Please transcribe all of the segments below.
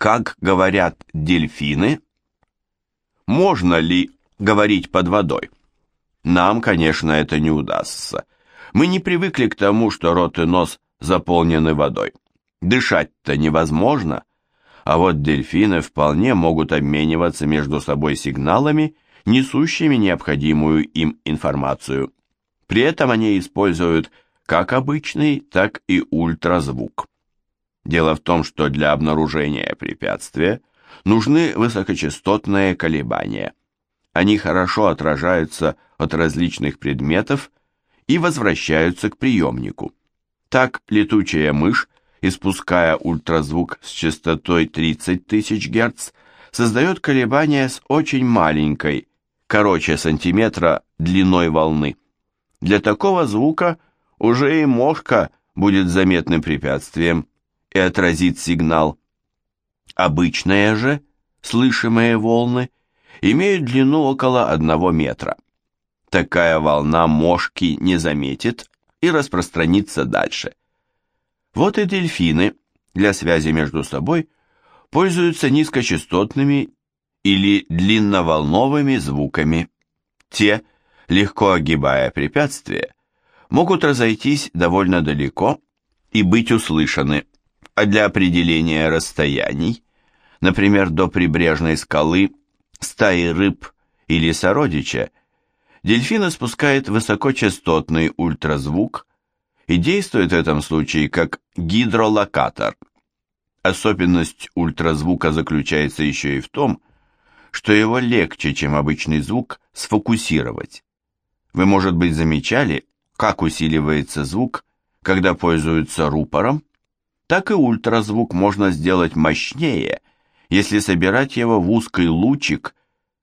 Как говорят дельфины? Можно ли говорить под водой? Нам, конечно, это не удастся. Мы не привыкли к тому, что рот и нос заполнены водой. Дышать-то невозможно. А вот дельфины вполне могут обмениваться между собой сигналами, несущими необходимую им информацию. При этом они используют как обычный, так и ультразвук. Дело в том, что для обнаружения препятствия нужны высокочастотные колебания. Они хорошо отражаются от различных предметов и возвращаются к приемнику. Так летучая мышь, испуская ультразвук с частотой 30 тысяч Гц, создает колебания с очень маленькой, короче сантиметра, длиной волны. Для такого звука уже и мошка будет заметным препятствием, и отразит сигнал. Обычные же, слышимые волны, имеют длину около одного метра. Такая волна мошки не заметит и распространится дальше. Вот и дельфины для связи между собой пользуются низкочастотными или длинноволновыми звуками. Те, легко огибая препятствия, могут разойтись довольно далеко и быть услышаны а для определения расстояний, например, до прибрежной скалы, стаи рыб или сородича, дельфин спускает высокочастотный ультразвук и действует в этом случае как гидролокатор. Особенность ультразвука заключается еще и в том, что его легче, чем обычный звук, сфокусировать. Вы, может быть, замечали, как усиливается звук, когда пользуются рупором? Так и ультразвук можно сделать мощнее, если собирать его в узкий лучик,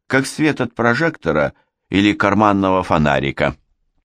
как свет от прожектора или карманного фонарика.